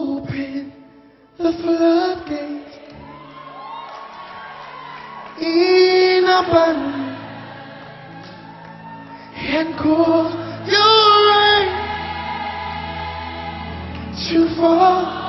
Open the floodgates in abundance and call your rain to fall.